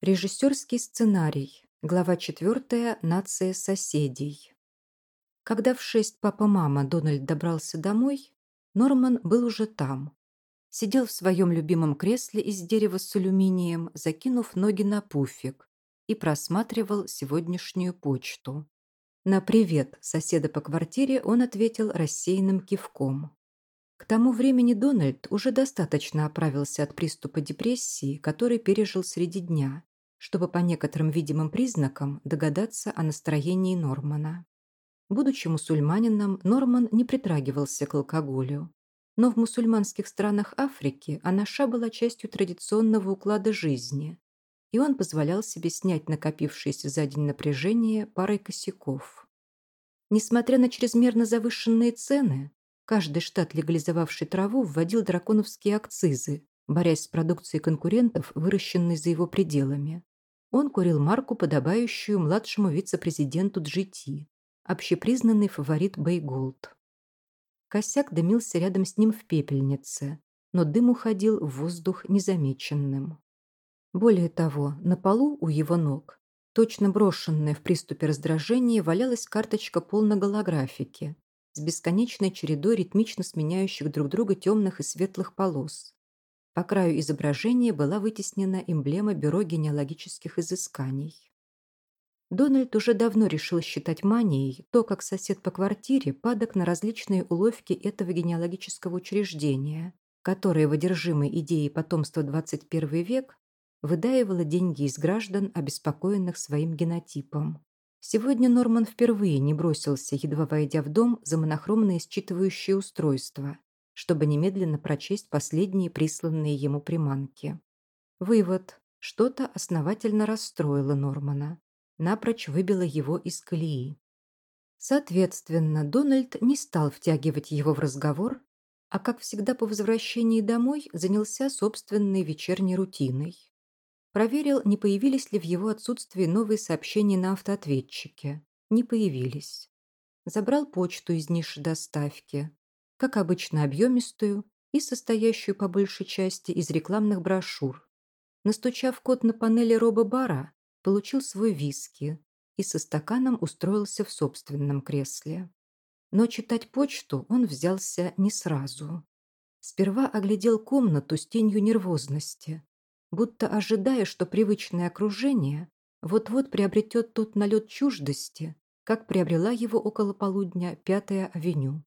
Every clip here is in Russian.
Режиссерский сценарий. Глава 4. Нация соседей. Когда в шесть папа-мама Дональд добрался домой, Норман был уже там. Сидел в своем любимом кресле из дерева с алюминием, закинув ноги на пуфик, и просматривал сегодняшнюю почту. На привет соседа по квартире он ответил рассеянным кивком. К тому времени Дональд уже достаточно оправился от приступа депрессии, который пережил среди дня, чтобы по некоторым видимым признакам догадаться о настроении Нормана. Будучи мусульманином, Норман не притрагивался к алкоголю. Но в мусульманских странах Африки анаша была частью традиционного уклада жизни, и он позволял себе снять накопившееся за день напряжение парой косяков. Несмотря на чрезмерно завышенные цены, каждый штат, легализовавший траву, вводил драконовские акцизы, борясь с продукцией конкурентов, выращенной за его пределами. Он курил марку, подобающую младшему вице-президенту GT, общепризнанный фаворит Бейголд. Косяк дымился рядом с ним в пепельнице, но дым уходил в воздух незамеченным. Более того, на полу у его ног, точно брошенная в приступе раздражения, валялась карточка полноголографики с бесконечной чередой ритмично сменяющих друг друга темных и светлых полос, по краю изображения была вытеснена эмблема Бюро генеалогических изысканий. Дональд уже давно решил считать манией то, как сосед по квартире падок на различные уловки этого генеалогического учреждения, которое в одержимой идеей потомства 21 век выдаивало деньги из граждан, обеспокоенных своим генотипом. Сегодня Норман впервые не бросился, едва войдя в дом, за монохромное считывающее устройство, чтобы немедленно прочесть последние присланные ему приманки. Вывод. Что-то основательно расстроило Нормана. Напрочь выбило его из колеи. Соответственно, Дональд не стал втягивать его в разговор, а, как всегда по возвращении домой, занялся собственной вечерней рутиной. Проверил, не появились ли в его отсутствии новые сообщения на автоответчике. Не появились. Забрал почту из ниши доставки как обычно объемистую и состоящую по большей части из рекламных брошюр. Настучав код на панели робо-бара, получил свой виски и со стаканом устроился в собственном кресле. Но читать почту он взялся не сразу. Сперва оглядел комнату с тенью нервозности, будто ожидая, что привычное окружение вот-вот приобретет тот налет чуждости, как приобрела его около полудня Пятая авеню.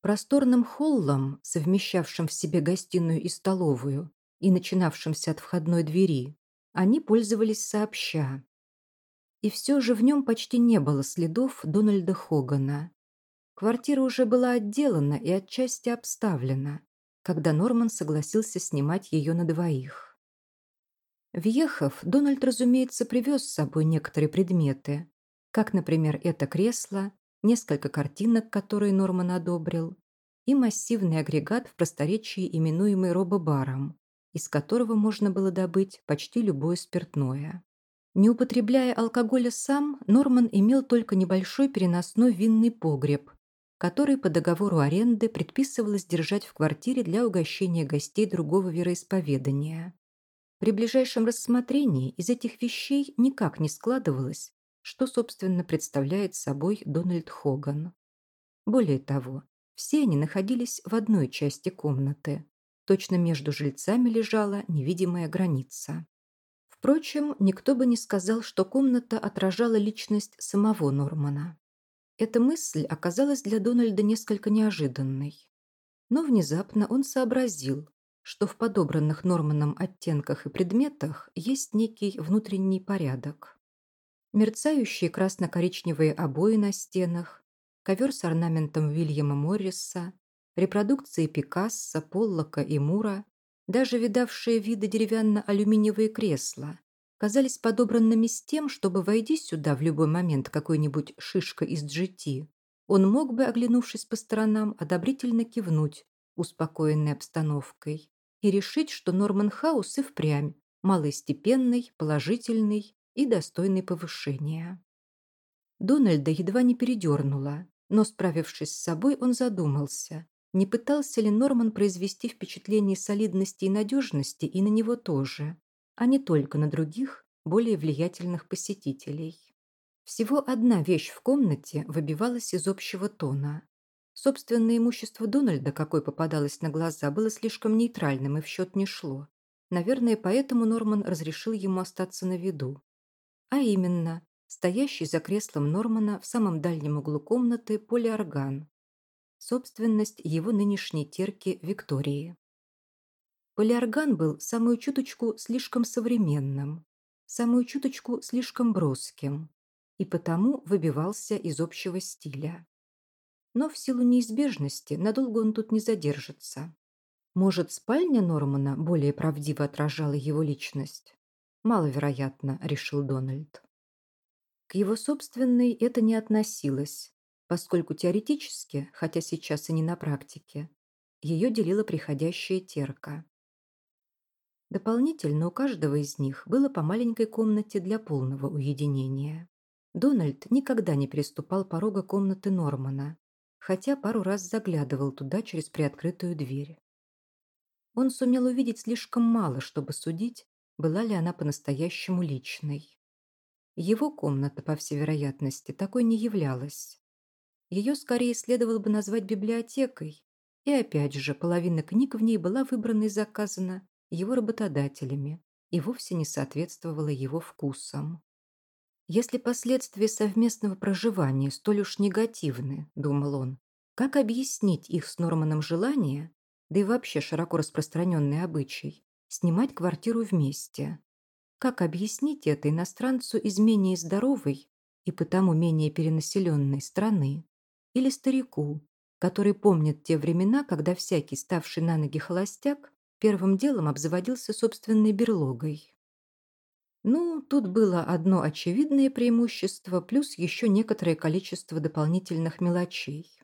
Просторным холлом, совмещавшим в себе гостиную и столовую, и начинавшимся от входной двери, они пользовались сообща. И все же в нем почти не было следов Дональда Хогана. Квартира уже была отделана и отчасти обставлена, когда Норман согласился снимать ее на двоих. Въехав, Дональд, разумеется, привез с собой некоторые предметы, как, например, это кресло, несколько картинок, которые Норман одобрил, и массивный агрегат в просторечии, именуемый робобаром, из которого можно было добыть почти любое спиртное. Не употребляя алкоголя сам, Норман имел только небольшой переносной винный погреб, который по договору аренды предписывалось держать в квартире для угощения гостей другого вероисповедания. При ближайшем рассмотрении из этих вещей никак не складывалось, что, собственно, представляет собой Дональд Хоган. Более того, все они находились в одной части комнаты. Точно между жильцами лежала невидимая граница. Впрочем, никто бы не сказал, что комната отражала личность самого Нормана. Эта мысль оказалась для Дональда несколько неожиданной. Но внезапно он сообразил, что в подобранных Норманом оттенках и предметах есть некий внутренний порядок. Мерцающие красно-коричневые обои на стенах, ковер с орнаментом Вильяма Морриса, репродукции Пикассо, Поллока и Мура, даже видавшие виды деревянно-алюминиевые кресла, казались подобранными с тем, чтобы, войди сюда в любой момент какой-нибудь шишка из GT, он мог бы, оглянувшись по сторонам, одобрительно кивнуть, успокоенной обстановкой, и решить, что Норман Хаус и впрямь малостепенный, положительный и достойный повышения. Дональда едва не передернула, но, справившись с собой, он задумался, не пытался ли Норман произвести впечатление солидности и надежности и на него тоже. а не только на других, более влиятельных посетителей. Всего одна вещь в комнате выбивалась из общего тона. Собственное имущество Дональда, какой попадалось на глаза, было слишком нейтральным и в счет не шло. Наверное, поэтому Норман разрешил ему остаться на виду. А именно, стоящий за креслом Нормана в самом дальнем углу комнаты полиорган. Собственность его нынешней терки Виктории. Полиорган был самую чуточку слишком современным, самую чуточку слишком броским, и потому выбивался из общего стиля. Но в силу неизбежности надолго он тут не задержится. Может, спальня Нормана более правдиво отражала его личность? Маловероятно, решил Дональд. К его собственной это не относилось, поскольку теоретически, хотя сейчас и не на практике, ее делила приходящая терка. Дополнительно у каждого из них было по маленькой комнате для полного уединения. Дональд никогда не переступал порога комнаты Нормана, хотя пару раз заглядывал туда через приоткрытую дверь. Он сумел увидеть слишком мало, чтобы судить, была ли она по-настоящему личной. Его комната, по всей вероятности, такой не являлась. Ее скорее следовало бы назвать библиотекой, и опять же, половина книг в ней была выбрана и заказана его работодателями и вовсе не соответствовала его вкусам. Если последствия совместного проживания столь уж негативны, думал он, как объяснить их с Норманом желание, да и вообще широко распространенный обычай, снимать квартиру вместе? Как объяснить это иностранцу из менее здоровой и потому менее перенаселенной страны? Или старику, который помнит те времена, когда всякий ставший на ноги холостяк первым делом обзаводился собственной берлогой? Ну, тут было одно очевидное преимущество, плюс еще некоторое количество дополнительных мелочей.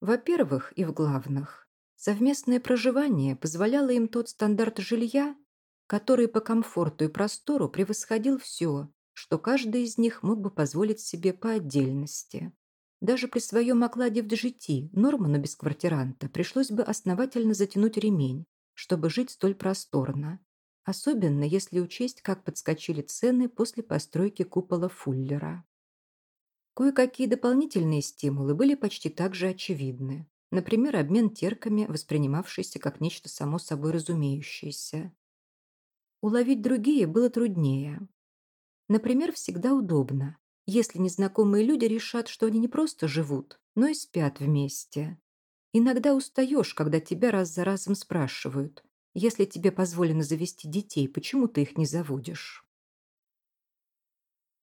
Во-первых, и в главных, совместное проживание позволяло им тот стандарт жилья, который по комфорту и простору превосходил все, что каждый из них мог бы позволить себе по отдельности. Даже при своем окладе в GT Норману без квартиранта пришлось бы основательно затянуть ремень, чтобы жить столь просторно особенно если учесть, как подскочили цены после постройки купола Фуллера. Кое-какие дополнительные стимулы были почти так же очевидны. Например, обмен терками, воспринимавшийся как нечто само собой разумеющееся. Уловить другие было труднее. Например, всегда удобно, если незнакомые люди решат, что они не просто живут, но и спят вместе. Иногда устаешь, когда тебя раз за разом спрашивают, если тебе позволено завести детей, почему ты их не заводишь?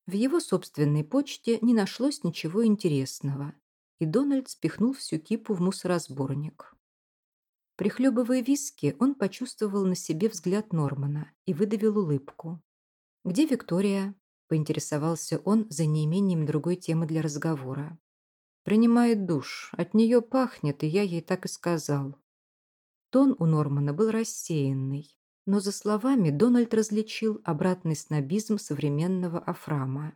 В его собственной почте не нашлось ничего интересного, и Дональд спихнул всю кипу в мусоросборник. Прихлебывая виски, он почувствовал на себе взгляд Нормана и выдавил улыбку. «Где Виктория?» – поинтересовался он за неимением другой темы для разговора. «Принимает душ. От нее пахнет, и я ей так и сказал. Тон у Нормана был рассеянный, но за словами Дональд различил обратный снобизм современного Афрама.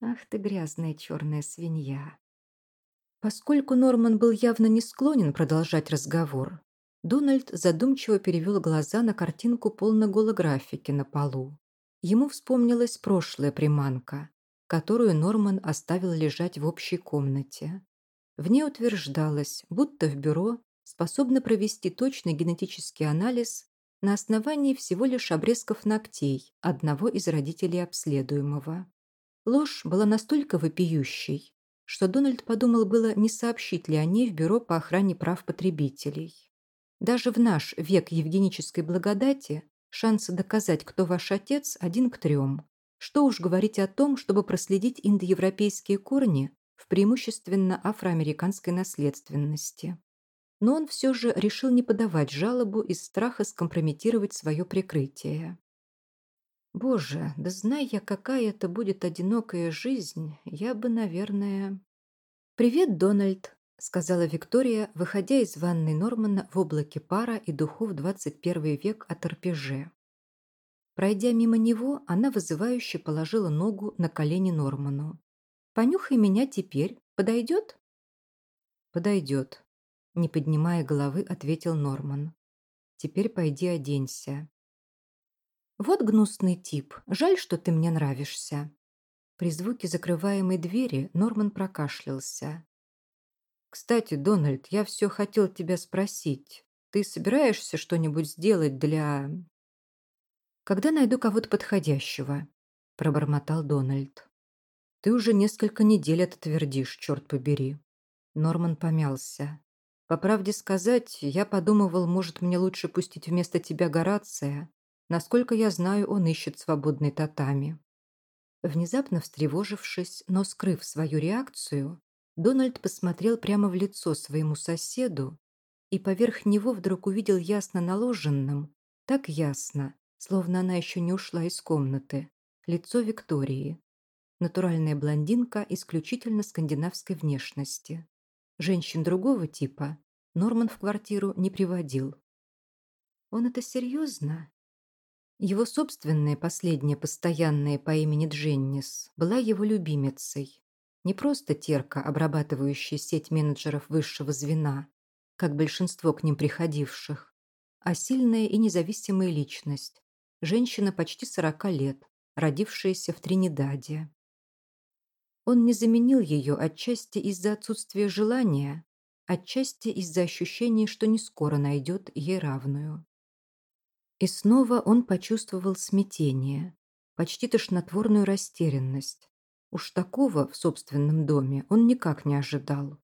«Ах ты грязная черная свинья!» Поскольку Норман был явно не склонен продолжать разговор, Дональд задумчиво перевел глаза на картинку полноголографики на полу. Ему вспомнилась прошлая приманка, которую Норман оставил лежать в общей комнате. В ней утверждалось, будто в бюро способна провести точный генетический анализ на основании всего лишь обрезков ногтей одного из родителей обследуемого. Ложь была настолько вопиющей, что Дональд подумал было, не сообщить ли о ней в Бюро по охране прав потребителей. Даже в наш век евгенической благодати шансы доказать, кто ваш отец, один к трем. Что уж говорить о том, чтобы проследить индоевропейские корни в преимущественно афроамериканской наследственности но он все же решил не подавать жалобу из страха скомпрометировать свое прикрытие. «Боже, да зная я, какая это будет одинокая жизнь, я бы, наверное...» «Привет, Дональд», — сказала Виктория, выходя из ванной Нормана в облаке пара и духов 21 век от РПЖ. Пройдя мимо него, она вызывающе положила ногу на колени Норману. «Понюхай меня теперь. Подойдет?» «Подойдет», не поднимая головы, ответил Норман. «Теперь пойди оденься». Вот гнусный тип. Жаль, что ты мне нравишься. При звуке закрываемой двери Норман прокашлялся. «Кстати, Дональд, я все хотел тебя спросить. Ты собираешься что-нибудь сделать для...» «Когда найду кого-то подходящего», — пробормотал Дональд. «Ты уже несколько недель это твердишь, черт побери». Норман помялся. «По правде сказать, я подумывал, может, мне лучше пустить вместо тебя Горация. Насколько я знаю, он ищет свободный татами». Внезапно встревожившись, но скрыв свою реакцию, Дональд посмотрел прямо в лицо своему соседу и поверх него вдруг увидел ясно наложенным, так ясно, словно она еще не ушла из комнаты, лицо Виктории. Натуральная блондинка исключительно скандинавской внешности. Женщин другого типа Норман в квартиру не приводил. Он это серьезно? Его собственная последняя постоянная по имени Дженнис была его любимицей. Не просто терка, обрабатывающая сеть менеджеров высшего звена, как большинство к ним приходивших, а сильная и независимая личность, женщина почти 40 лет, родившаяся в Тринидаде. Он не заменил ее отчасти из-за отсутствия желания, отчасти из-за ощущения, что не скоро найдет ей равную. И снова он почувствовал смятение, почти тошнотворную растерянность. Уж такого в собственном доме он никак не ожидал.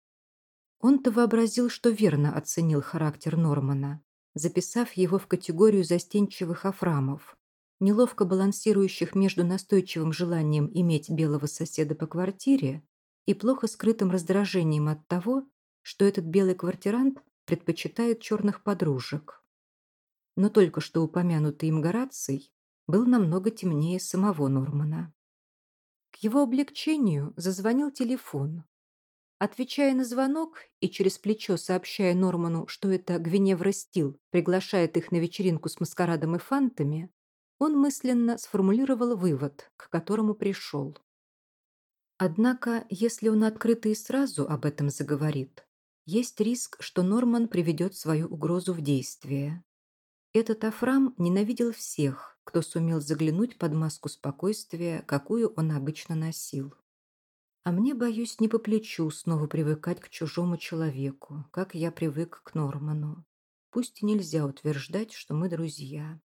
Он-то вообразил, что верно оценил характер Нормана, записав его в категорию застенчивых афрамов, неловко балансирующих между настойчивым желанием иметь белого соседа по квартире и плохо скрытым раздражением от того, что этот белый квартирант предпочитает черных подружек но только что упомянутый им Гораций был намного темнее самого Нормана. К его облегчению зазвонил телефон. Отвечая на звонок и через плечо сообщая Норману, что это Гвиневра Стил приглашает их на вечеринку с маскарадом и фантами, он мысленно сформулировал вывод, к которому пришел. Однако, если он открыто и сразу об этом заговорит, есть риск, что Норман приведет свою угрозу в действие. Этот Афрам ненавидел всех, кто сумел заглянуть под маску спокойствия, какую он обычно носил. А мне, боюсь, не по плечу снова привыкать к чужому человеку, как я привык к Норману. Пусть и нельзя утверждать, что мы друзья.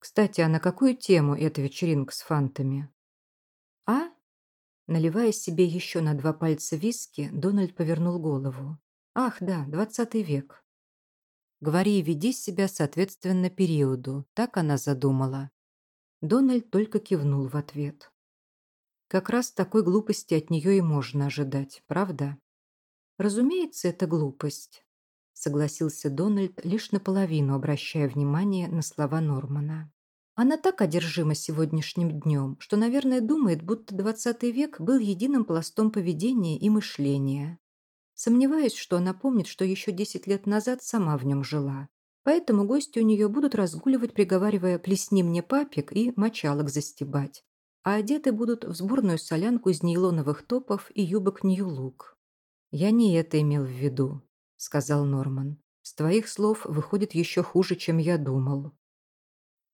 Кстати, а на какую тему эта вечеринка с фантами? А? Наливая себе еще на два пальца виски, Дональд повернул голову. Ах, да, двадцатый век. Говори и веди себя соответственно периоду. Так она задумала. Дональд только кивнул в ответ. Как раз такой глупости от нее и можно ожидать, правда? Разумеется, это глупость, согласился Дональд, лишь наполовину обращая внимание на слова Нормана. Она так одержима сегодняшним днем, что, наверное, думает, будто двадцатый век был единым пластом поведения и мышления. Сомневаюсь, что она помнит, что еще десять лет назад сама в нем жила. Поэтому гости у нее будут разгуливать, приговаривая «плесни мне папик» и «мочалок застебать». А одеты будут в сборную солянку из нейлоновых топов и юбок Нью-Лук. «Я не это имел в виду», — сказал Норман. «С твоих слов выходит еще хуже, чем я думал».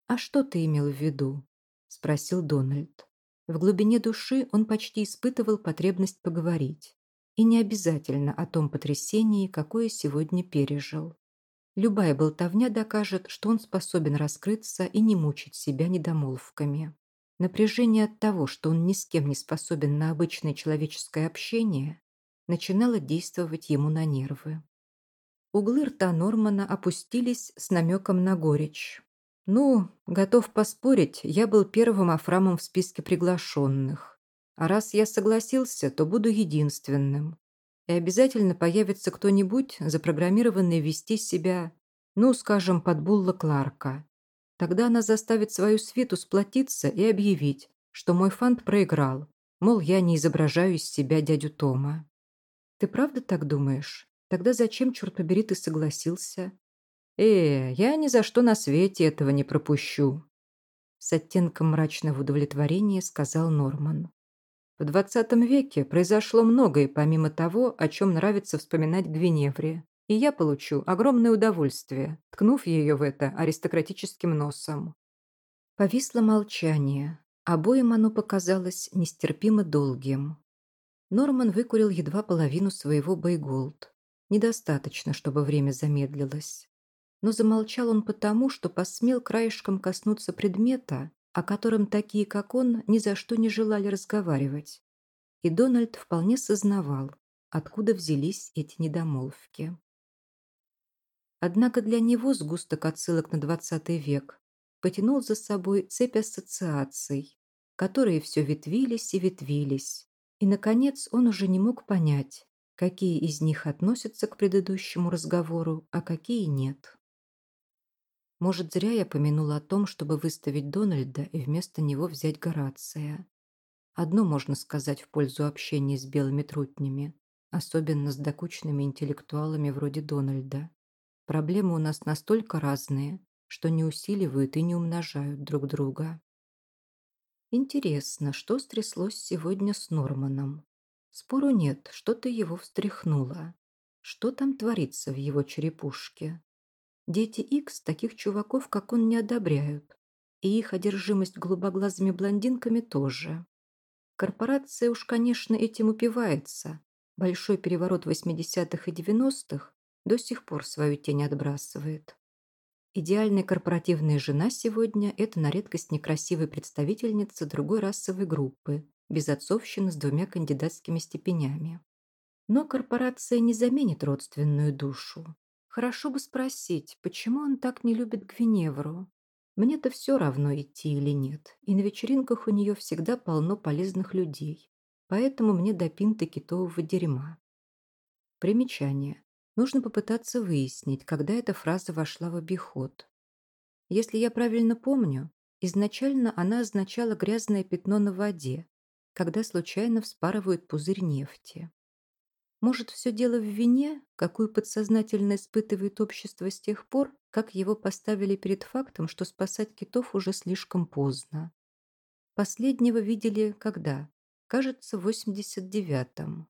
«А что ты имел в виду?» — спросил Дональд. В глубине души он почти испытывал потребность поговорить. И не обязательно о том потрясении, какое сегодня пережил. Любая болтовня докажет, что он способен раскрыться и не мучить себя недомолвками. Напряжение от того, что он ни с кем не способен на обычное человеческое общение, начинало действовать ему на нервы. Углы рта Нормана опустились с намеком на горечь. «Ну, готов поспорить, я был первым афрамом в списке приглашенных. А раз я согласился, то буду единственным. И обязательно появится кто-нибудь, запрограммированный вести себя, ну, скажем, под Булла Кларка. Тогда она заставит свою свиту сплотиться и объявить, что мой фант проиграл, мол, я не изображаю из себя дядю Тома. Ты правда так думаешь? Тогда зачем, черт побери, ты согласился? Э, я ни за что на свете этого не пропущу. С оттенком мрачного удовлетворения сказал Норман. В XX веке произошло многое помимо того, о чем нравится вспоминать Гвиневре, и я получу огромное удовольствие, ткнув ее в это аристократическим носом. Повисло молчание. Обоим оно показалось нестерпимо долгим. Норман выкурил едва половину своего Бейголд. Недостаточно, чтобы время замедлилось. Но замолчал он потому, что посмел краешком коснуться предмета, о котором такие, как он, ни за что не желали разговаривать. И Дональд вполне сознавал, откуда взялись эти недомолвки. Однако для него сгусток отсылок на XX век потянул за собой цепь ассоциаций, которые все ветвились и ветвились, и, наконец, он уже не мог понять, какие из них относятся к предыдущему разговору, а какие нет. Может, зря я помянула о том, чтобы выставить Дональда и вместо него взять Горация. Одно можно сказать в пользу общения с белыми трутнями, особенно с докучными интеллектуалами вроде Дональда. Проблемы у нас настолько разные, что не усиливают и не умножают друг друга. Интересно, что стряслось сегодня с Норманом? Спору нет, что-то его встряхнуло. Что там творится в его черепушке? Дети Икс таких чуваков, как он, не одобряют. И их одержимость голубоглазыми блондинками тоже. Корпорация уж, конечно, этим упивается. Большой переворот 80-х и 90-х до сих пор свою тень отбрасывает. Идеальная корпоративная жена сегодня – это на редкость некрасивая представительница другой расовой группы, без отцовщины с двумя кандидатскими степенями. Но корпорация не заменит родственную душу. Хорошо бы спросить, почему он так не любит Гвиневру? Мне-то все равно идти или нет, и на вечеринках у нее всегда полно полезных людей, поэтому мне до пинты китового дерьма. Примечание. Нужно попытаться выяснить, когда эта фраза вошла в обиход. Если я правильно помню, изначально она означала грязное пятно на воде, когда случайно вспарывают пузырь нефти. Может, все дело в вине, какую подсознательно испытывает общество с тех пор, как его поставили перед фактом, что спасать китов уже слишком поздно. Последнего видели когда? Кажется, в 89-м.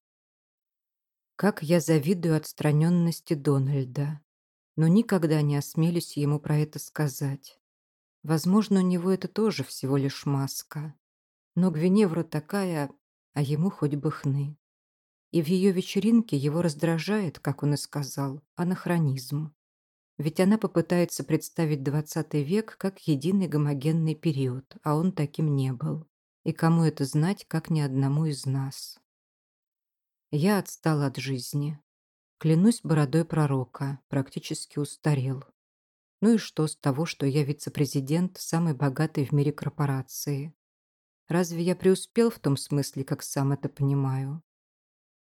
Как я завидую отстраненности Дональда, но никогда не осмелюсь ему про это сказать. Возможно, у него это тоже всего лишь маска. Но Гвиневра такая, а ему хоть бы хны. И в ее вечеринке его раздражает, как он и сказал, анахронизм. Ведь она попытается представить двадцатый век как единый гомогенный период, а он таким не был. И кому это знать, как ни одному из нас. Я отстал от жизни. Клянусь бородой пророка, практически устарел. Ну и что с того, что я вице-президент самой богатой в мире корпорации? Разве я преуспел в том смысле, как сам это понимаю?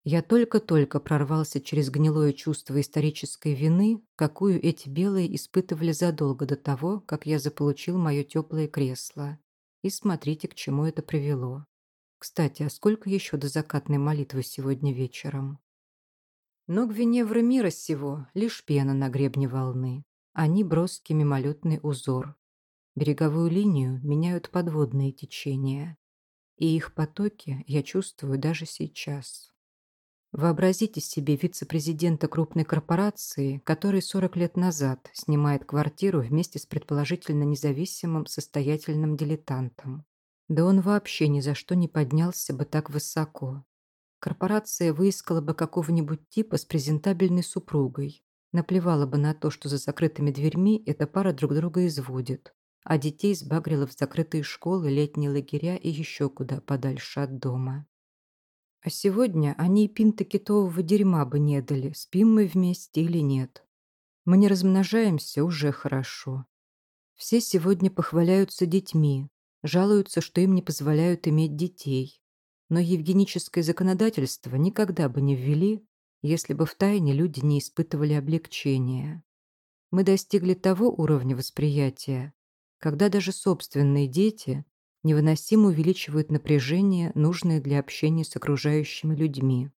Я только-только прорвался через гнилое чувство исторической вины, какую эти белые испытывали задолго до того, как я заполучил мое теплое кресло. И смотрите, к чему это привело. Кстати, а сколько еще до закатной молитвы сегодня вечером? Но Гвиневры мира сего — лишь пена на гребне волны. Они броский мимолетный узор. Береговую линию меняют подводные течения. И их потоки я чувствую даже сейчас. Вообразите себе вице-президента крупной корпорации, который 40 лет назад снимает квартиру вместе с предположительно независимым состоятельным дилетантом. Да он вообще ни за что не поднялся бы так высоко. Корпорация выискала бы какого-нибудь типа с презентабельной супругой. Наплевала бы на то, что за закрытыми дверьми эта пара друг друга изводит, а детей сбагрила в закрытые школы, летние лагеря и еще куда подальше от дома. А сегодня они и пинты китового дерьма бы не дали, спим мы вместе или нет. Мы не размножаемся уже хорошо. Все сегодня похваляются детьми, жалуются, что им не позволяют иметь детей. Но евгеническое законодательство никогда бы не ввели, если бы в тайне люди не испытывали облегчения. Мы достигли того уровня восприятия, когда даже собственные дети невыносимо увеличивают напряжение, нужное для общения с окружающими людьми.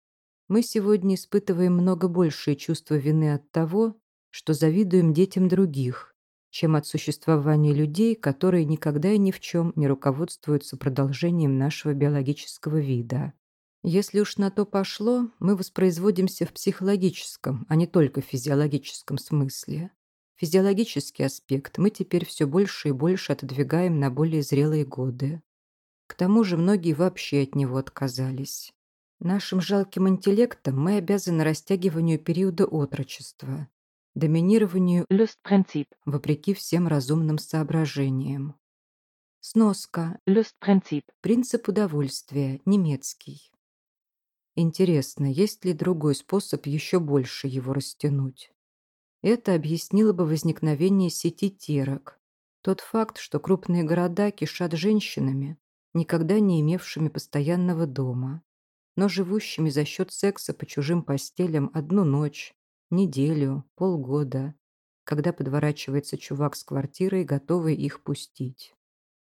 Мы сегодня испытываем много большее чувство вины от того, что завидуем детям других, чем от существования людей, которые никогда и ни в чем не руководствуются продолжением нашего биологического вида. Если уж на то пошло, мы воспроизводимся в психологическом, а не только физиологическом смысле. Физиологический аспект мы теперь все больше и больше отодвигаем на более зрелые годы. К тому же многие вообще от него отказались. Нашим жалким интеллектом мы обязаны растягиванию периода отрочества, доминированию Lustprinzip. вопреки всем разумным соображениям. Сноска. Lustprinzip. Принцип удовольствия. Немецкий. Интересно, есть ли другой способ еще больше его растянуть? Это объяснило бы возникновение сети терок. Тот факт, что крупные города кишат женщинами, никогда не имевшими постоянного дома, но живущими за счет секса по чужим постелям одну ночь, неделю, полгода, когда подворачивается чувак с квартирой, готовый их пустить.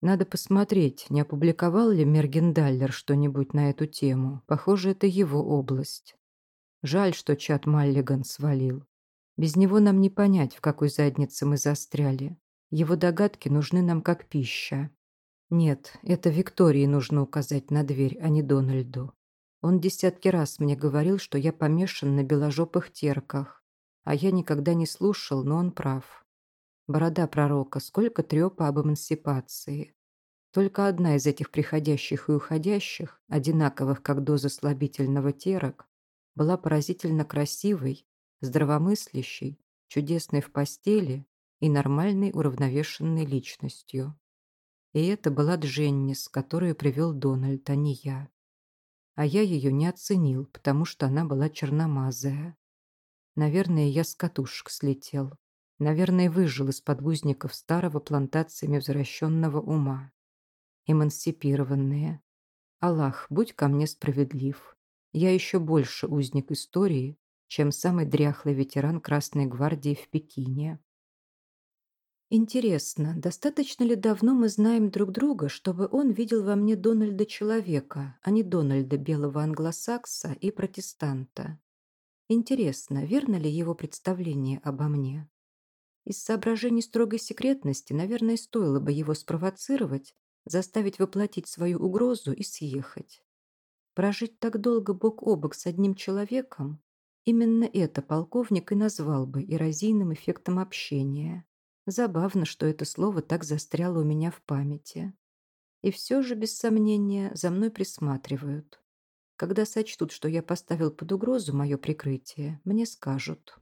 Надо посмотреть, не опубликовал ли Мергендаллер что-нибудь на эту тему. Похоже, это его область. Жаль, что чат Маллиган свалил. Без него нам не понять, в какой заднице мы застряли. Его догадки нужны нам как пища. Нет, это Виктории нужно указать на дверь, а не Дональду. Он десятки раз мне говорил, что я помешан на беложопых терках. А я никогда не слушал, но он прав. Борода пророка, сколько трепа об эмансипации. Только одна из этих приходящих и уходящих, одинаковых как доза слабительного терок, была поразительно красивой, здравомыслящей, чудесной в постели и нормальной уравновешенной личностью. И это была Дженнис, которую привел Дональд, а не я. А я ее не оценил, потому что она была черномазая. Наверное, я с катушек слетел. Наверное, выжил из подгузников старого плантациями возвращенного ума. Эмансипированные. Аллах, будь ко мне справедлив. Я еще больше узник истории, чем самый дряхлый ветеран Красной Гвардии в Пекине. Интересно, достаточно ли давно мы знаем друг друга, чтобы он видел во мне Дональда человека, а не Дональда белого англосакса и протестанта? Интересно, верно ли его представление обо мне? Из соображений строгой секретности, наверное, стоило бы его спровоцировать, заставить воплотить свою угрозу и съехать. Прожить так долго бок о бок с одним человеком, именно это полковник и назвал бы эрозийным эффектом общения. Забавно, что это слово так застряло у меня в памяти. И все же, без сомнения, за мной присматривают. Когда сочтут, что я поставил под угрозу мое прикрытие, мне скажут.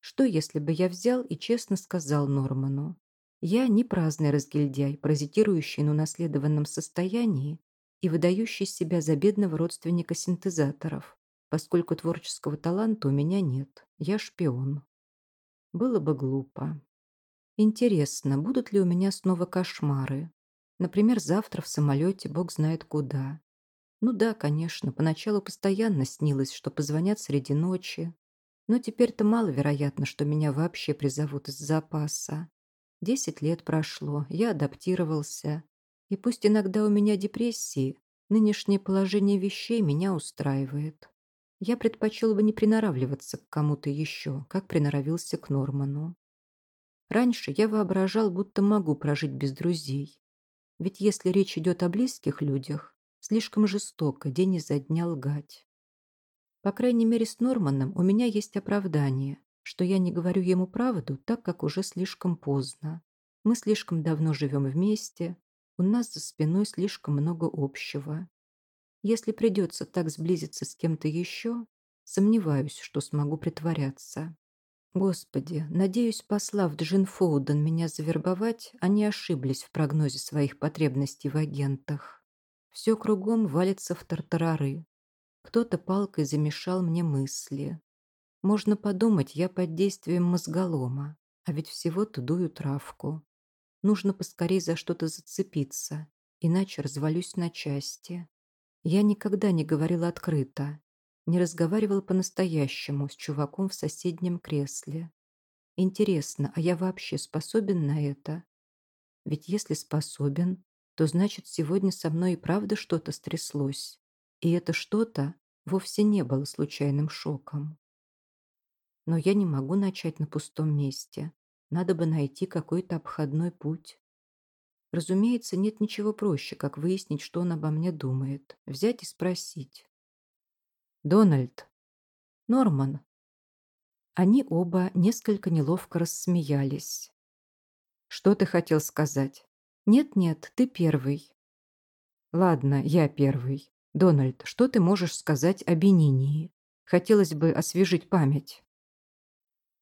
Что, если бы я взял и честно сказал Норману? Я не праздный разгильдяй, паразитирующий на унаследованном состоянии и выдающий себя за бедного родственника синтезаторов, поскольку творческого таланта у меня нет. Я шпион. Было бы глупо. Интересно, будут ли у меня снова кошмары? Например, завтра в самолете бог знает куда. Ну да, конечно, поначалу постоянно снилось, что позвонят среди ночи, но теперь-то маловероятно, что меня вообще призовут из запаса. Десять лет прошло, я адаптировался. И пусть иногда у меня депрессии, нынешнее положение вещей меня устраивает. Я предпочел бы не приноравливаться к кому-то еще, как приноровился к Норману. Раньше я воображал, будто могу прожить без друзей. Ведь если речь идет о близких людях, слишком жестоко день изо дня лгать. По крайней мере, с Норманом у меня есть оправдание, что я не говорю ему правду, так как уже слишком поздно. Мы слишком давно живем вместе, у нас за спиной слишком много общего. Если придется так сблизиться с кем-то еще, сомневаюсь, что смогу притворяться. Господи, надеюсь, послав Джин Фоуден меня завербовать, они ошиблись в прогнозе своих потребностей в агентах. Все кругом валится в тартарары. Кто-то палкой замешал мне мысли. Можно подумать, я под действием мозголома, а ведь всего-то дую травку. Нужно поскорей за что-то зацепиться, иначе развалюсь на части. Я никогда не говорила открыто, не разговаривала по-настоящему с чуваком в соседнем кресле. Интересно, а я вообще способен на это? Ведь если способен, то значит сегодня со мной и правда что-то стряслось. И это что-то вовсе не было случайным шоком. Но я не могу начать на пустом месте. Надо бы найти какой-то обходной путь. Разумеется, нет ничего проще, как выяснить, что он обо мне думает. Взять и спросить. «Дональд!» «Норман!» Они оба несколько неловко рассмеялись. «Что ты хотел сказать?» «Нет-нет, ты первый». «Ладно, я первый. Дональд, что ты можешь сказать о Бенинии? Хотелось бы освежить память».